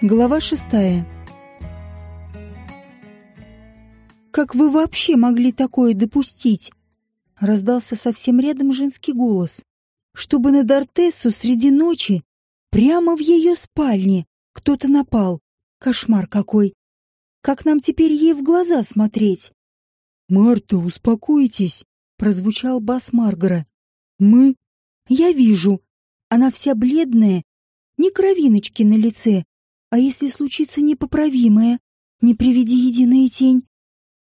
Глава шестая. «Как вы вообще могли такое допустить?» Раздался совсем рядом женский голос. «Чтобы на Дортессу среди ночи, прямо в ее спальне, кто-то напал. Кошмар какой! Как нам теперь ей в глаза смотреть?» «Марта, успокойтесь!» — прозвучал бас Маргара. «Мы...» «Я вижу. Она вся бледная, ни кровиночки на лице, а если случится непоправимое? Не приведи единая тень.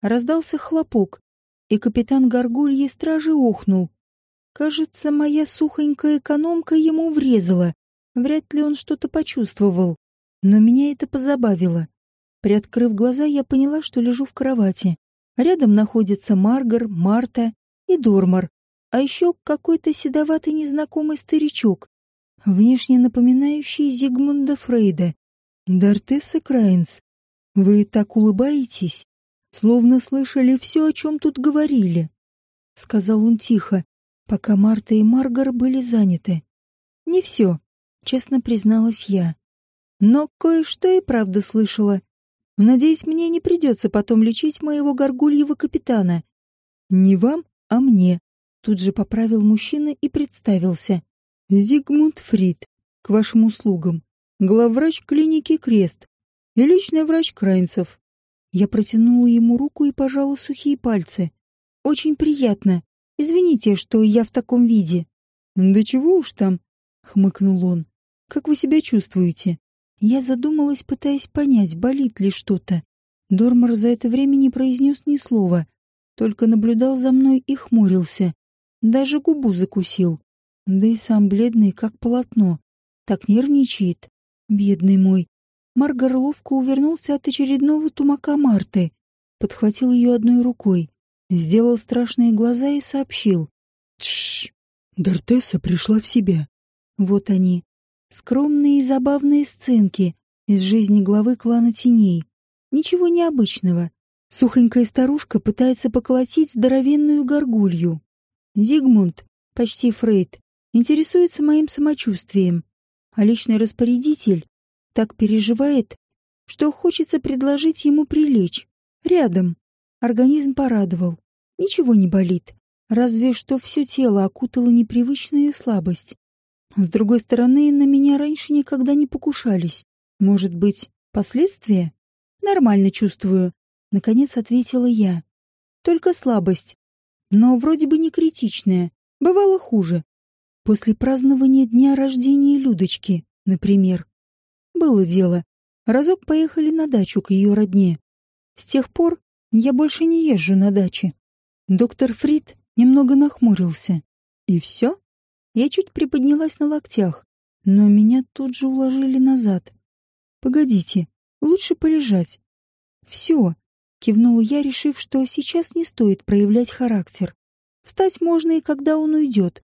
Раздался хлопок, и капитан Горгульи стражи охнул. Кажется, моя сухонькая экономка ему врезала. Вряд ли он что-то почувствовал. Но меня это позабавило. Приоткрыв глаза, я поняла, что лежу в кровати. Рядом находятся Маргар, Марта и Дормар, а еще какой-то седоватый незнакомый старичок, внешне напоминающий Зигмунда Фрейда. «Дартесса Крайнс, вы так улыбаетесь, словно слышали все, о чем тут говорили», — сказал он тихо, пока Марта и Маргар были заняты. «Не все», — честно призналась я. «Но кое-что и правда слышала. Надеюсь, мне не придется потом лечить моего горгульего капитана. Не вам, а мне», — тут же поправил мужчина и представился. «Зигмунд Фрид, к вашим услугам главврач клиники Крест и личный врач Крайнцев. Я протянула ему руку и пожала сухие пальцы. Очень приятно. Извините, что я в таком виде. Да чего уж там, хмыкнул он. Как вы себя чувствуете? Я задумалась, пытаясь понять, болит ли что-то. Дормар за это время не произнес ни слова, только наблюдал за мной и хмурился. Даже губу закусил. Да и сам бледный, как полотно. Так нервничает. Бедный мой. Маргар ловко увернулся от очередного тумака Марты, подхватил ее одной рукой, сделал страшные глаза и сообщил. Тш! Дортеса пришла в себя. Вот они. Скромные и забавные сценки из жизни главы клана теней. Ничего необычного. Сухонькая старушка пытается поколотить здоровенную горгулью. Зигмунд, почти Фрейд, интересуется моим самочувствием а личный распорядитель так переживает, что хочется предложить ему прилечь. Рядом. Организм порадовал. Ничего не болит. Разве что все тело окутала непривычная слабость. С другой стороны, на меня раньше никогда не покушались. Может быть, последствия? Нормально чувствую. Наконец ответила я. Только слабость. Но вроде бы не критичная. Бывало хуже. После празднования дня рождения Людочки, например. Было дело. Разок поехали на дачу к ее родне. С тех пор я больше не езжу на даче. Доктор Фрид немного нахмурился. И все? Я чуть приподнялась на локтях, но меня тут же уложили назад. Погодите, лучше полежать. Все, кивнула я, решив, что сейчас не стоит проявлять характер. Встать можно и когда он уйдет.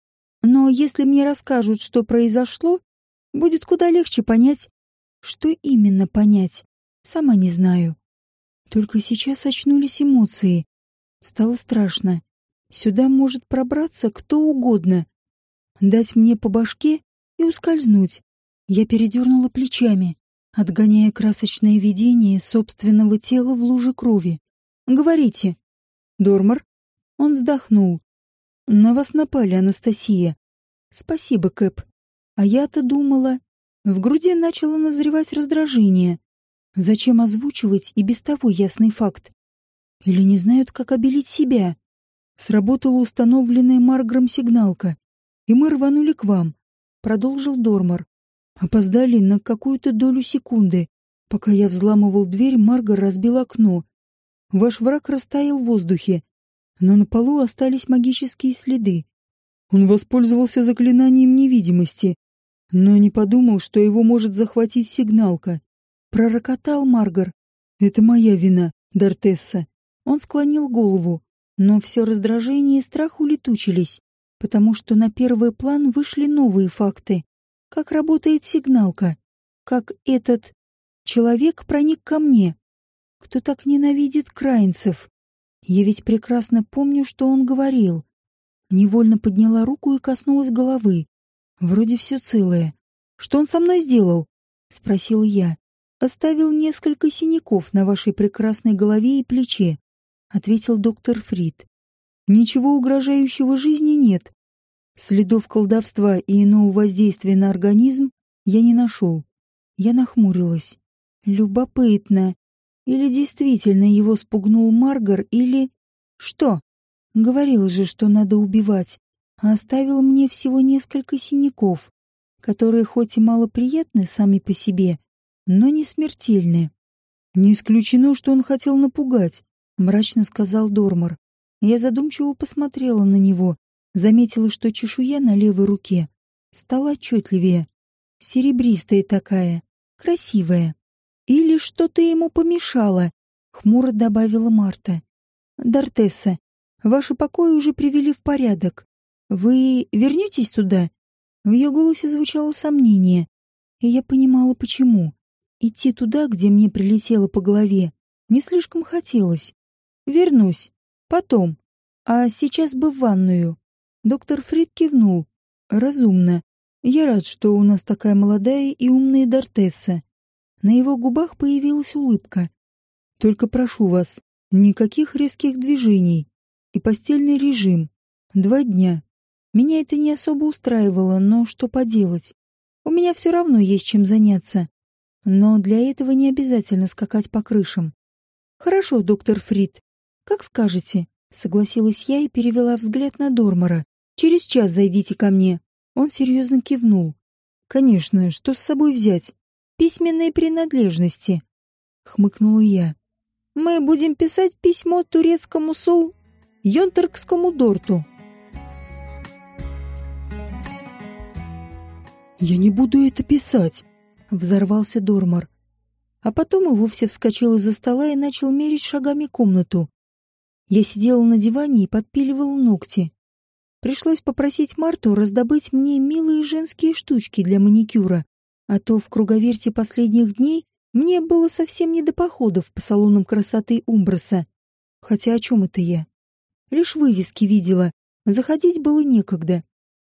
Но если мне расскажут, что произошло, будет куда легче понять, что именно понять. Сама не знаю. Только сейчас очнулись эмоции. Стало страшно. Сюда может пробраться кто угодно. Дать мне по башке и ускользнуть. Я передернула плечами, отгоняя красочное видение собственного тела в луже крови. «Говорите». «Дормар?» Он вздохнул. На вас напали, Анастасия. Спасибо, Кэп. А я-то думала... В груди начало назревать раздражение. Зачем озвучивать и без того ясный факт? Или не знают, как обелить себя? Сработала установленная Маргром сигналка, и мы рванули к вам, продолжил Дормар. Опоздали на какую-то долю секунды. Пока я взламывал дверь, Маргар разбил окно. Ваш враг растаял в воздухе, но на полу остались магические следы. Он воспользовался заклинанием невидимости, но не подумал, что его может захватить сигналка. Пророкотал Маргар. «Это моя вина, Дартесса». Он склонил голову, но все раздражение и страх улетучились, потому что на первый план вышли новые факты. Как работает сигналка, как этот человек проник ко мне, кто так ненавидит крайнцев. Я ведь прекрасно помню, что он говорил. Невольно подняла руку и коснулась головы. Вроде все целое. Что он со мной сделал? Спросила я. оставил несколько синяков на вашей прекрасной голове и плече, ответил доктор Фрид. Ничего угрожающего жизни нет. Следов колдовства и иного воздействия на организм я не нашел. Я нахмурилась. Любопытно. Или действительно его спугнул Маргар, или... Что? Говорил же, что надо убивать, а оставил мне всего несколько синяков, которые хоть и малоприятны сами по себе, но не смертельны. Не исключено, что он хотел напугать, мрачно сказал Дормар. Я задумчиво посмотрела на него, заметила, что чешуя на левой руке стала отчетливее, серебристая такая, красивая. Или что-то ему помешало, хмуро добавила Марта. Дартесса, ваши покои уже привели в порядок. Вы вернетесь туда? В ее голосе звучало сомнение, и я понимала, почему. Идти туда, где мне прилетело по голове, не слишком хотелось. Вернусь. Потом. А сейчас бы в ванную. Доктор Фрид кивнул. Разумно. Я рад, что у нас такая молодая и умная Дортесса. На его губах появилась улыбка. Только прошу вас, никаких резких движений. И постельный режим. Два дня. Меня это не особо устраивало, но что поделать. У меня все равно есть чем заняться. Но для этого не обязательно скакать по крышам. Хорошо, доктор Фрид. Как скажете, согласилась я и перевела взгляд на Дормора. Через час зайдите ко мне. Он серьезно кивнул. Конечно, что с собой взять? Письменные принадлежности. Хмыкнула я. Мы будем писать письмо турецкому сол Йонтеркскому дорту. «Я не буду это писать», — взорвался Дормар. А потом и вовсе вскочил из-за стола и начал мерить шагами комнату. Я сидела на диване и подпиливала ногти. Пришлось попросить Марту раздобыть мне милые женские штучки для маникюра, а то в круговерте последних дней мне было совсем не до походов по салонам красоты Умброса. Хотя о чем это я? Лишь вывески видела, заходить было некогда.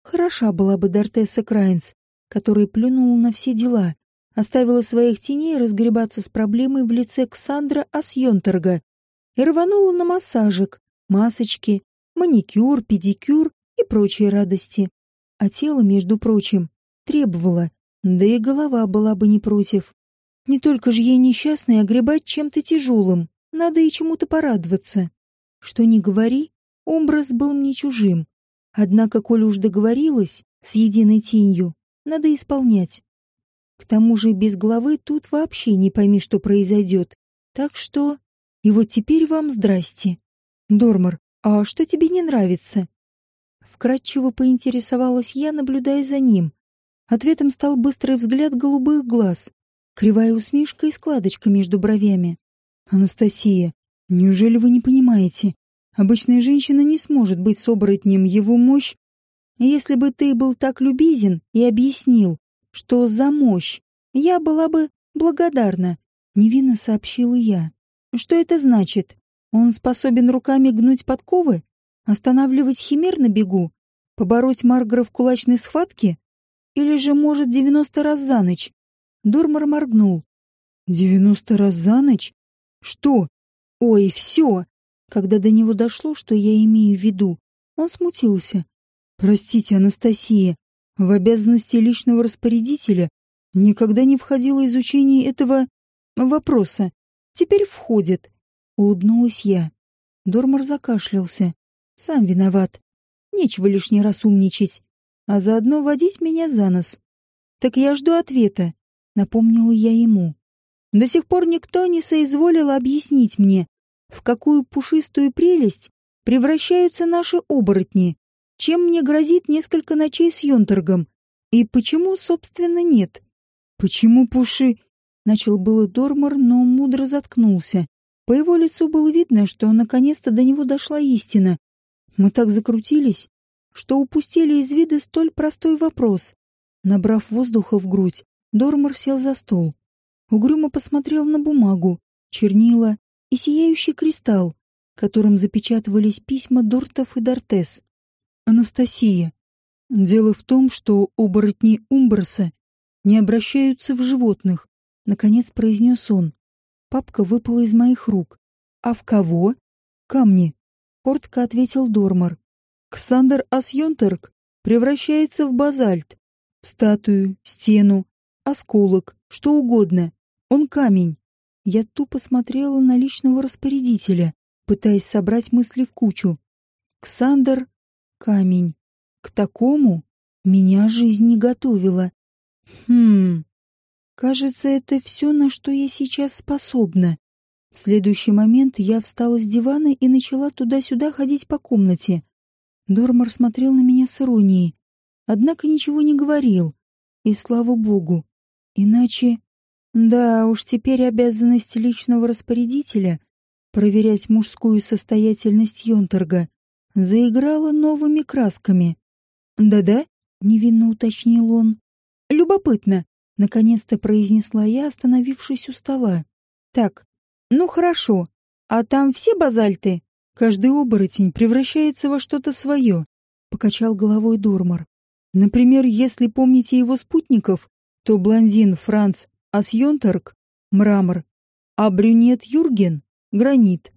Хороша была бы Дортесса Крайнс, которая плюнула на все дела, оставила своих теней разгребаться с проблемой в лице Ксандра Асьонтерга и рванула на массажик, масочки, маникюр, педикюр и прочие радости. А тело, между прочим, требовало, да и голова была бы не против. Не только же ей несчастной огребать чем-то тяжелым, надо и чему-то порадоваться. Что ни говори, образ был мне чужим. Однако, коль уж договорилась с единой тенью, надо исполнять. К тому же без головы тут вообще не пойми, что произойдет. Так что... И вот теперь вам здрасте. Дормар, а что тебе не нравится? Вкратчиво поинтересовалась я, наблюдая за ним. Ответом стал быстрый взгляд голубых глаз, кривая усмешка и складочка между бровями. «Анастасия, неужели вы не понимаете? Обычная женщина не сможет быть с оборотнем, его мощь... Если бы ты был так любезен и объяснил, что за мощь, я была бы благодарна», — невинно сообщила я. «Что это значит? Он способен руками гнуть подковы? Останавливать химер на бегу? Побороть Маргара в кулачной схватке? Или же, может, девяносто раз за ночь?» Дурмар моргнул. «Девяносто раз за ночь? Что?» «Ой, все!» Когда до него дошло, что я имею в виду, он смутился. «Простите, Анастасия, в обязанности личного распорядителя никогда не входило изучение этого вопроса. Теперь входит», — улыбнулась я. Дормар закашлялся. Сам виноват. Нечего лишний раз умничать, а заодно водить меня за нос. Так я жду ответа, напомнила я ему. До сих пор никто не соизволил объяснить мне, в какую пушистую прелесть превращаются наши оборотни, чем мне грозит несколько ночей с Йонтергом, и почему, собственно, нет. Почему пуши... Начал было Дормор, но мудро заткнулся. По его лицу было видно, что наконец-то до него дошла истина, мы так закрутились, что упустили из вида столь простой вопрос. Набрав воздуха в грудь, Дормор сел за стол. Угрюмо посмотрел на бумагу, чернила и сияющий кристалл, которым запечатывались письма Дортов и Дортес. Анастасия. Дело в том, что оборотни Умброса не обращаются в животных, Наконец произнес он. Папка выпала из моих рук. «А в кого?» «Камни», — коротко ответил Дормар. «Ксандр Асьонтерк превращается в базальт, в статую, стену, осколок, что угодно. Он камень. Я тупо смотрела на личного распорядителя, пытаясь собрать мысли в кучу. Ксандр — камень. К такому меня жизнь не готовила. Хм... Кажется, это все, на что я сейчас способна. В следующий момент я встала с дивана и начала туда-сюда ходить по комнате. Дормар смотрел на меня с иронией, однако ничего не говорил. И слава богу. Иначе... Да уж, теперь обязанность личного распорядителя проверять мужскую состоятельность Йонторга заиграла новыми красками. «Да-да», — невинно уточнил он. «Любопытно», — наконец-то произнесла я, остановившись у стола. «Так, ну хорошо. А там все базальты?» «Каждый оборотень превращается во что-то свое», — покачал головой Дормар. «Например, если помните его спутников, то блондин Франц Асьонторг — мрамор, а брюнет Юрген — гранит».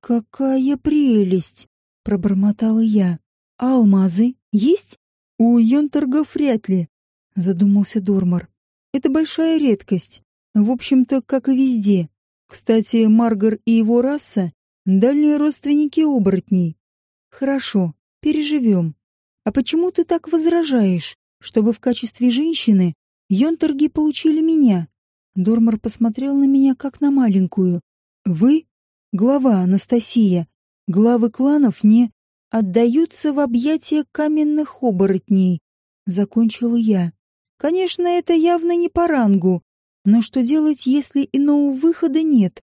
«Какая прелесть!» — пробормотала я. «А алмазы есть?» «У Йонторгов вряд ли», — задумался Дормар. «Это большая редкость. В общем-то, как и везде. Кстати, Маргар и его раса — дальние родственники оборотней. Хорошо, переживем. А почему ты так возражаешь, чтобы в качестве женщины Йонторги получили меня?» Дормар посмотрел на меня, как на маленькую. «Вы — глава Анастасия. Главы кланов не...» отдаются в объятия каменных оборотней. Закончила я. Конечно, это явно не по рангу, но что делать, если иного выхода нет?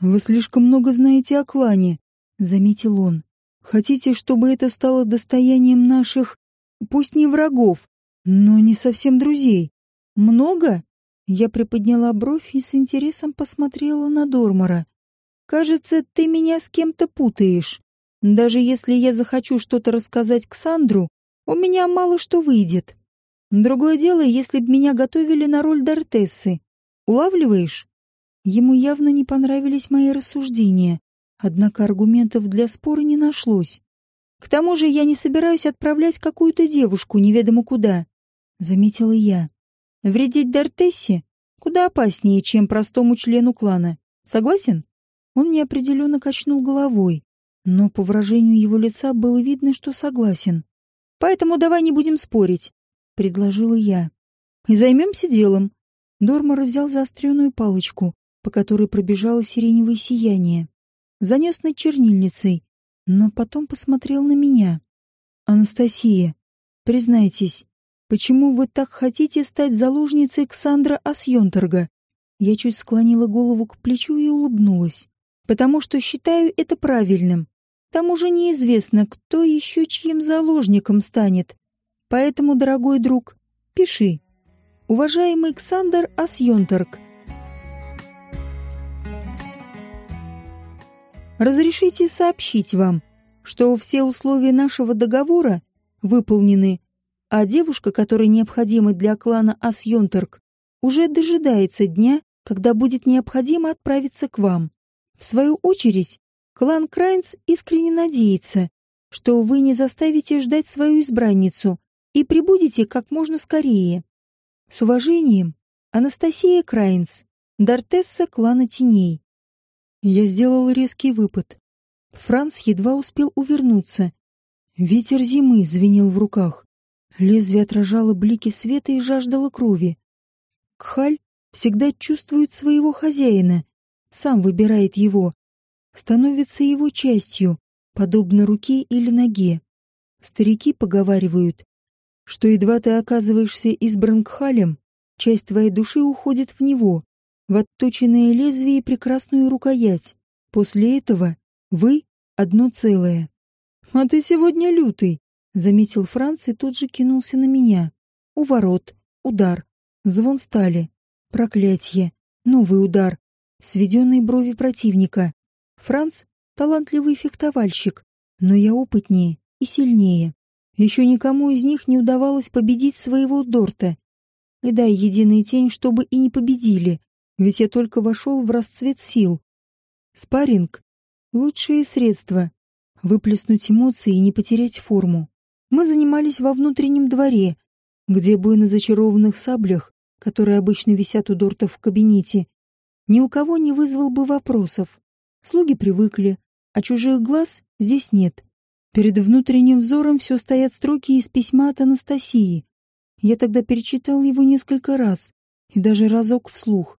Вы слишком много знаете о клане, заметил он. Хотите, чтобы это стало достоянием наших, пусть не врагов, но не совсем друзей? Много? Я приподняла бровь и с интересом посмотрела на Дормора. Кажется, ты меня с кем-то путаешь. Даже если я захочу что-то рассказать Ксандру, у меня мало что выйдет. Другое дело, если б меня готовили на роль Дортессы. Улавливаешь? Ему явно не понравились мои рассуждения, однако аргументов для спора не нашлось. К тому же я не собираюсь отправлять какую-то девушку неведомо куда, заметила я. Вредить Дортессе куда опаснее, чем простому члену клана. Согласен? Он неопределенно качнул головой, но по выражению его лица было видно, что согласен. «Поэтому давай не будем спорить», — предложила я. «И займемся делом». Дормор взял заостренную палочку, по которой пробежало сиреневое сияние. Занес над чернильницей, но потом посмотрел на меня. «Анастасия, признайтесь, почему вы так хотите стать заложницей Ксандра Асьонторга?» Я чуть склонила голову к плечу и улыбнулась. «Потому что считаю это правильным. Тому же неизвестно, кто еще чьим заложником станет. Поэтому, дорогой друг, пиши. Уважаемый Ксандр Асьонторг. Разрешите сообщить вам, что все условия нашего договора выполнены, а девушка, которая необходима для клана Асьонторг, уже дожидается дня, когда будет необходимо отправиться к вам. В свою очередь, Клан Крайнс искренне надеется, что вы не заставите ждать свою избранницу и прибудете как можно скорее. С уважением, Анастасия Крайнс, Дортесса клана Теней. Я сделал резкий выпад. Франц едва успел увернуться. Ветер зимы звенел в руках. Лезвие отражало блики света и жаждало крови. Кхаль всегда чувствует своего хозяина, сам выбирает его, становится его частью, подобно руке или ноге. Старики поговаривают, что едва ты оказываешься избран Кхалем, часть твоей души уходит в него, в отточенное лезвие и прекрасную рукоять. После этого вы — одно целое. «А ты сегодня лютый», — заметил Франц и тут же кинулся на меня. У ворот, удар, звон стали, проклятье, новый удар, сведенные брови противника. Франц — талантливый фехтовальщик, но я опытнее и сильнее. Еще никому из них не удавалось победить своего Дорта. И дай единый тень, чтобы и не победили. Ведь я только вошел в расцвет сил. Спарринг — лучшее средство — выплеснуть эмоции и не потерять форму. Мы занимались во внутреннем дворе, где бой на зачарованных саблях, которые обычно висят у дортов в кабинете, ни у кого не вызвал бы вопросов. Слуги привыкли, а чужих глаз здесь нет. Перед внутренним взором все стоят строки из письма от Анастасии. Я тогда перечитал его несколько раз, и даже разок вслух.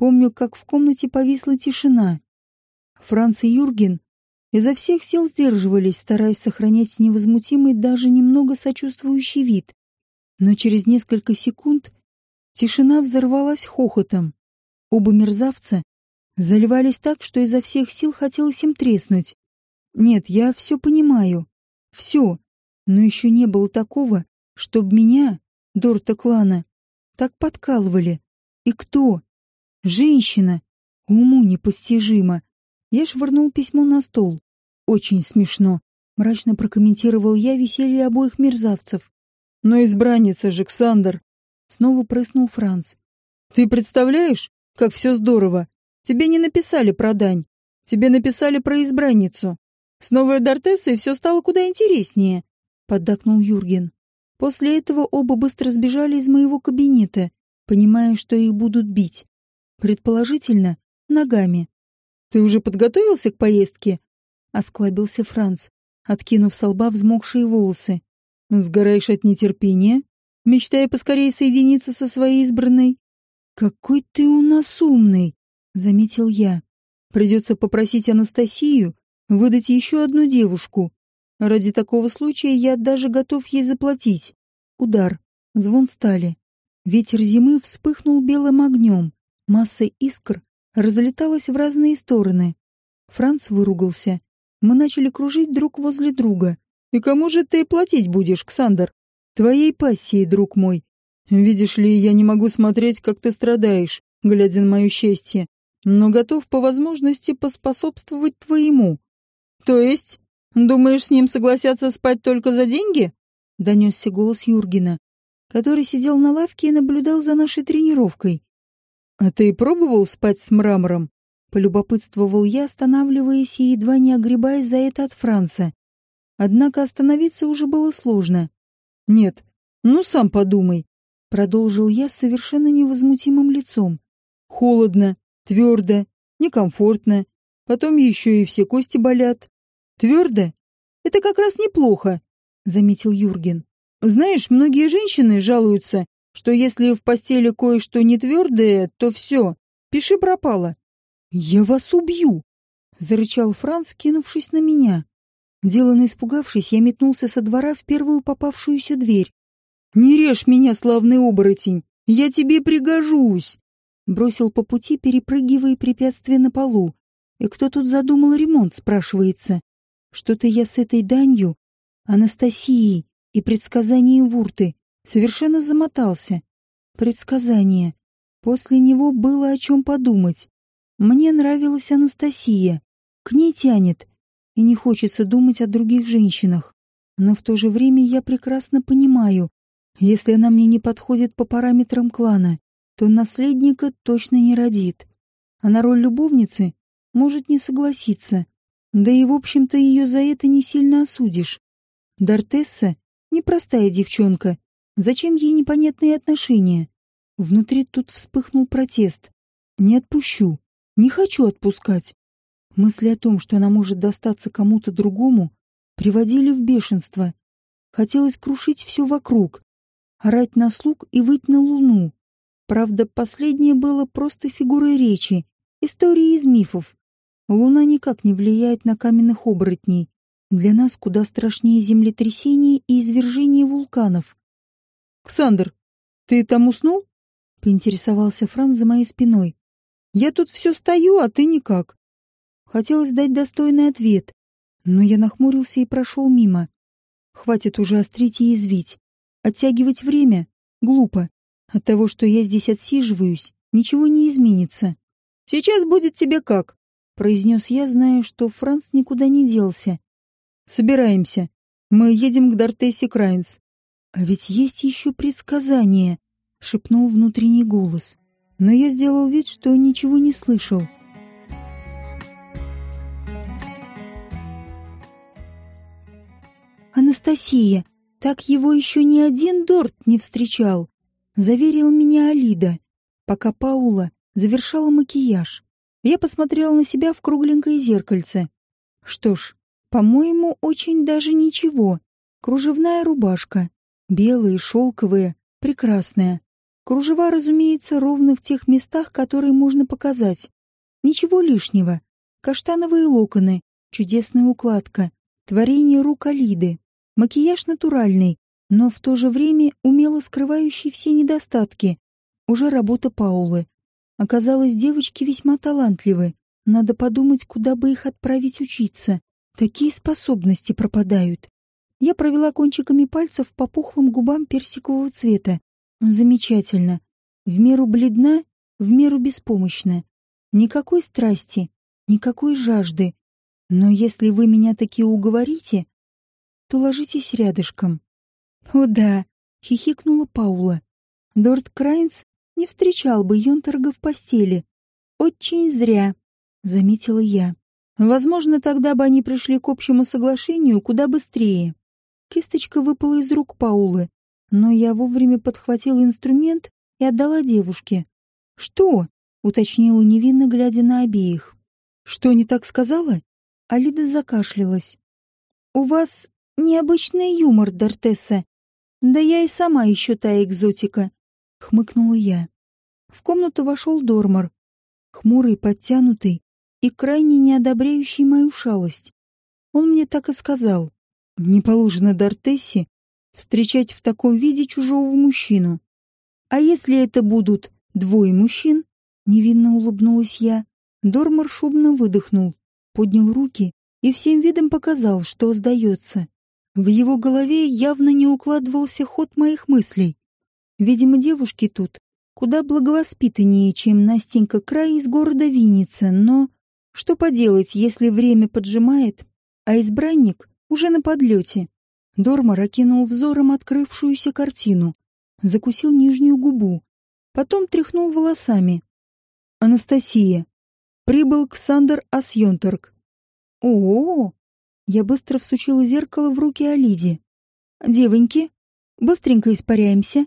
Помню, как в комнате повисла тишина. Франц и Юрген изо всех сил сдерживались, стараясь сохранять невозмутимый, даже немного сочувствующий вид. Но через несколько секунд тишина взорвалась хохотом. Оба мерзавца заливались так, что изо всех сил хотелось им треснуть. Нет, я все понимаю. Все. Но еще не было такого, чтоб меня, Дорта клана, так подкалывали. И кто? Женщина. Уму непостижимо. Я швырнул письмо на стол. Очень смешно. Мрачно прокомментировал я веселье обоих мерзавцев. Но избранница же, Ксандр. Снова прыснул Франц. Ты представляешь, как все здорово? Тебе не написали про дань. Тебе написали про избранницу. С новой Дортессой все стало куда интереснее, поддакнул Юрген. После этого оба быстро сбежали из моего кабинета, понимая, что их будут бить. Предположительно, ногами. «Ты уже подготовился к поездке?» — осклабился Франц, откинув со лба взмокшие волосы. «Сгораешь от нетерпения, мечтая поскорее соединиться со своей избранной?» «Какой ты у нас умный!» — заметил я. «Придется попросить Анастасию выдать еще одну девушку. Ради такого случая я даже готов ей заплатить. Удар, звон стали. Ветер зимы вспыхнул белым огнем. Масса искр разлеталась в разные стороны. Франц выругался. Мы начали кружить друг возле друга. «И кому же ты платить будешь, Ксандр?» «Твоей пассией, друг мой. Видишь ли, я не могу смотреть, как ты страдаешь, глядя на мое счастье, но готов по возможности поспособствовать твоему. То есть, думаешь, с ним согласятся спать только за деньги? Донесся голос Юргена, который сидел на лавке и наблюдал за нашей тренировкой. А ты пробовал спать с мрамором? Полюбопытствовал я, останавливаясь и едва не огребаясь за это от Франца. Однако остановиться уже было сложно. Нет, ну сам подумай. Продолжил я с совершенно невозмутимым лицом. Холодно, твердо, некомфортно. Потом еще и все кости болят. Твердо? Это как раз неплохо, заметил Юрген. Знаешь, многие женщины жалуются, что если в постели кое-что не твердое, то все, пиши пропало. Я вас убью, зарычал Франц, кинувшись на меня. Деланно испугавшись, я метнулся со двора в первую попавшуюся дверь. «Не режь меня, славный оборотень! Я тебе пригожусь!» Бросил по пути, перепрыгивая препятствия на полу. «И кто тут задумал ремонт?» — спрашивается. «Что-то я с этой данью, Анастасией и предсказанием Вурты совершенно замотался. Предсказание. После него было о чем подумать. Мне нравилась Анастасия. К ней тянет. И не хочется думать о других женщинах. Но в то же время я прекрасно понимаю, если она мне не подходит по параметрам клана, то наследника точно не родит. А на роль любовницы может не согласиться. Да и, в общем-то, ее за это не сильно осудишь. Дартесса — непростая девчонка. Зачем ей непонятные отношения? Внутри тут вспыхнул протест. Не отпущу. Не хочу отпускать. Мысли о том, что она может достаться кому-то другому, приводили в бешенство. Хотелось крушить все вокруг, орать на слуг и выть на луну. Правда, последнее было просто фигурой речи, историей из мифов. Луна никак не влияет на каменных оборотней. Для нас куда страшнее землетрясения и извержения вулканов. «Ксандр, ты там уснул?» — поинтересовался Франц за моей спиной. «Я тут все стою, а ты никак». Хотелось дать достойный ответ, но я нахмурился и прошел мимо. Хватит уже острить и извить. Оттягивать время глупо. От того, что я здесь отсиживаюсь, ничего не изменится. «Сейчас будет тебе как?» — произнес я, зная, что Франц никуда не делся. «Собираемся. Мы едем к Дортессе Крайнс». «А ведь есть еще предсказание», — шепнул внутренний голос. но я сделал вид, что ничего не слышал. «Анастасия, так его еще ни один Дорт не встречал», — заверил меня Алида, пока Паула завершала макияж. Я посмотрел на себя в кругленькое зеркальце. Что ж, по-моему, очень даже ничего. Кружевная рубашка. Белая, шелковая, прекрасная. Кружева, разумеется, ровно в тех местах, которые можно показать. Ничего лишнего. Каштановые локоны, чудесная укладка, творение рук Алиды. Макияж натуральный, но в то же время умело скрывающий все недостатки. Уже работа Паулы. Оказалось, девочки весьма талантливы. Надо подумать, куда бы их отправить учиться. Такие способности пропадают. Я провела кончиками пальцев по пухлым губам персикового цвета. Замечательно. В меру бледна, в меру беспомощна. Никакой страсти, никакой жажды. Но если вы меня таки уговорите, то ложитесь рядышком. О да, хихикнула Паула. Дорт Крайнс не встречал бы Йонтерга в постели. Очень зря, заметила я. Возможно, тогда бы они пришли к общему соглашению куда быстрее. Кисточка выпала из рук Паулы, но я вовремя подхватила инструмент и отдала девушке. «Что?» — уточнила невинно, глядя на обеих. «Что не так сказала?» Алида закашлялась. «У вас необычный юмор, Дортесса. Да я и сама еще та экзотика хмыкнула я. В комнату вошел Дормар, хмурый, подтянутый и крайне неодобряющий мою шалость. Он мне так и сказал. Не положено Дортессе встречать в таком виде чужого мужчину. А если это будут двое мужчин? Невинно улыбнулась я. Дормар шумно выдохнул, поднял руки и всем видом показал, что сдается. В его голове явно не укладывался ход моих мыслей. Видимо, девушки тут куда благовоспитаннее, чем Настенька Край из города Винница, но что поделать, если время поджимает, а избранник уже на подлете. Дормар окинул взором открывшуюся картину, закусил нижнюю губу, потом тряхнул волосами. «Анастасия. Прибыл Ксандр Асьонторг». «О-о-о!» Я быстро всучила зеркало в руки Алиде. «Девоньки, быстренько испаряемся.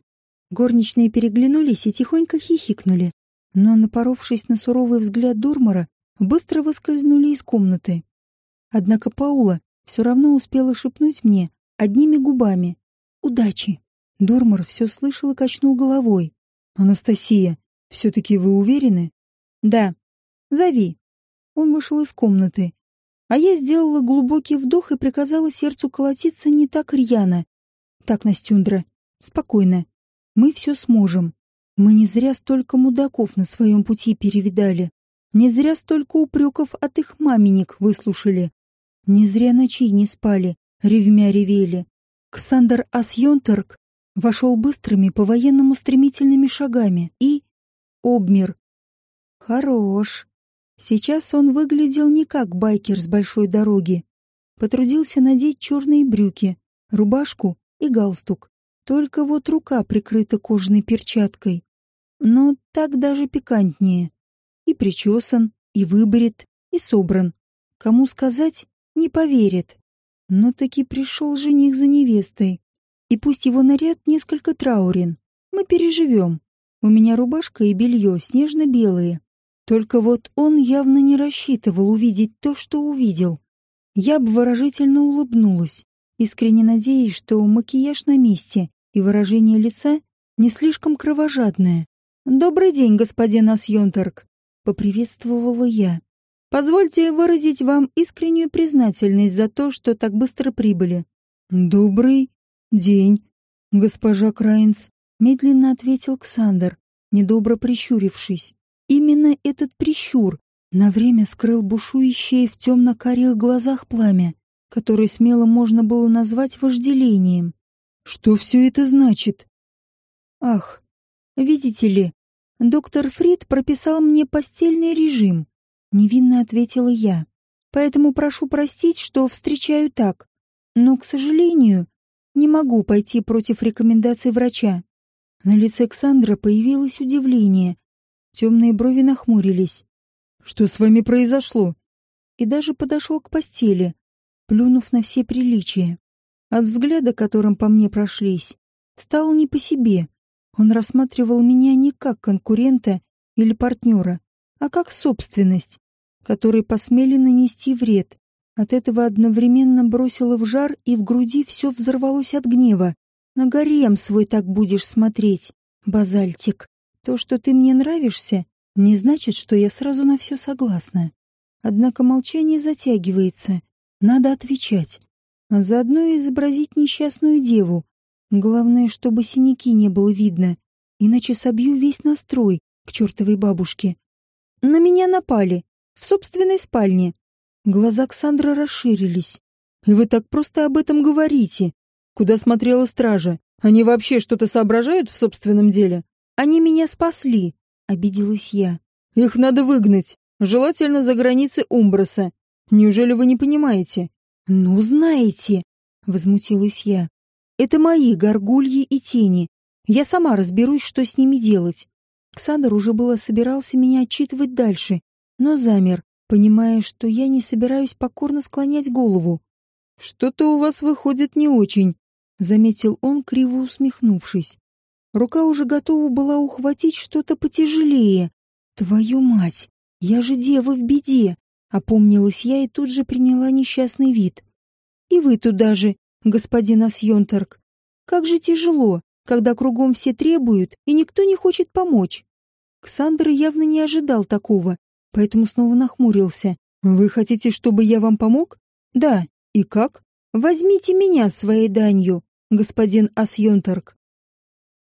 Горничные переглянулись и тихонько хихикнули, но, напоровшись на суровый взгляд Дурмара, быстро выскользнули из комнаты. Однако Паула все равно успела шепнуть мне одними губами «Удачи!». Дурмар все слышал и качнул головой. «Анастасия, все-таки вы уверены?» «Да. Зови». Он вышел из комнаты, а я сделала глубокий вдох и приказала сердцу колотиться не так рьяно. «Так, Настюндра, спокойно. Мы все сможем. Мы не зря столько мудаков на своем пути перевидали. Не зря столько упреков от их маменек выслушали. Не зря ночей не спали, ревмя ревели. Ксандр Асьонтерк вошел быстрыми по-военному стремительными шагами и... обмер. Хорош. Сейчас он выглядел не как байкер с большой дороги. Потрудился надеть черные брюки, рубашку и галстук. Только вот рука прикрыта кожаной перчаткой. Но так даже пикантнее. И причесан, и выбрит, и собран. Кому сказать, не поверит. Но таки пришел жених за невестой. И пусть его наряд несколько траурен, мы переживем. У меня рубашка и белье снежно-белые. Только вот он явно не рассчитывал увидеть то, что увидел. Я обворожительно улыбнулась, искренне надеясь, что макияж на месте и выражение лица не слишком кровожадное. «Добрый день, господин Асьонторг», — поприветствовала я. «Позвольте выразить вам искреннюю признательность за то, что так быстро прибыли». «Добрый день, госпожа Крайнс», — медленно ответил Ксандр, недобро прищурившись. Именно этот прищур на время скрыл бушующее в темно-карих глазах пламя, которое смело можно было назвать вожделением. Что все это значит? Ах, видите ли, доктор Фрид прописал мне постельный режим, невинно ответила я. Поэтому прошу простить, что встречаю так. Но, к сожалению, не могу пойти против рекомендаций врача. На лице Александра появилось удивление, Темные брови нахмурились. «Что с вами произошло?» И даже подошел к постели, плюнув на все приличия. От взгляда, которым по мне прошлись, стало не по себе. Он рассматривал меня не как конкурента или партнера, а как собственность, которой посмели нанести вред. От этого одновременно бросило в жар, и в груди все взорвалось от гнева. На гарем свой так будешь смотреть, базальтик. То, что ты мне нравишься, не значит, что я сразу на все согласна. Однако молчание затягивается. Надо отвечать. А заодно изобразить несчастную деву. Главное, чтобы синяки не было видно, иначе собью весь настрой к чертовой бабушке. На меня напали. В собственной спальне. Глаза Ксандра расширились. «И вы так просто об этом говорите. Куда смотрела стража? Они вообще что-то соображают в собственном деле?» «Они меня спасли», — обиделась я. «Их надо выгнать. Желательно за границы Умброса. Неужели вы не понимаете?» «Ну, знаете», — возмутилась я. «Это мои горгульи и тени. Я сама разберусь, что с ними делать». Ксандр уже было собирался меня отчитывать дальше, но замер, понимая, что я не собираюсь покорно склонять голову. «Что-то у вас выходит не очень», — заметил он, криво усмехнувшись. Рука уже готова была ухватить что-то потяжелее. «Твою мать! Я же дева в беде!» — опомнилась я и тут же приняла несчастный вид. «И вы туда же, господин Асьонторг. Как же тяжело, когда кругом все требуют, и никто не хочет помочь». Ксандр явно не ожидал такого, поэтому снова нахмурился. «Вы хотите, чтобы я вам помог?» «Да. И как?» «Возьмите меня своей данью, господин Асьонторг.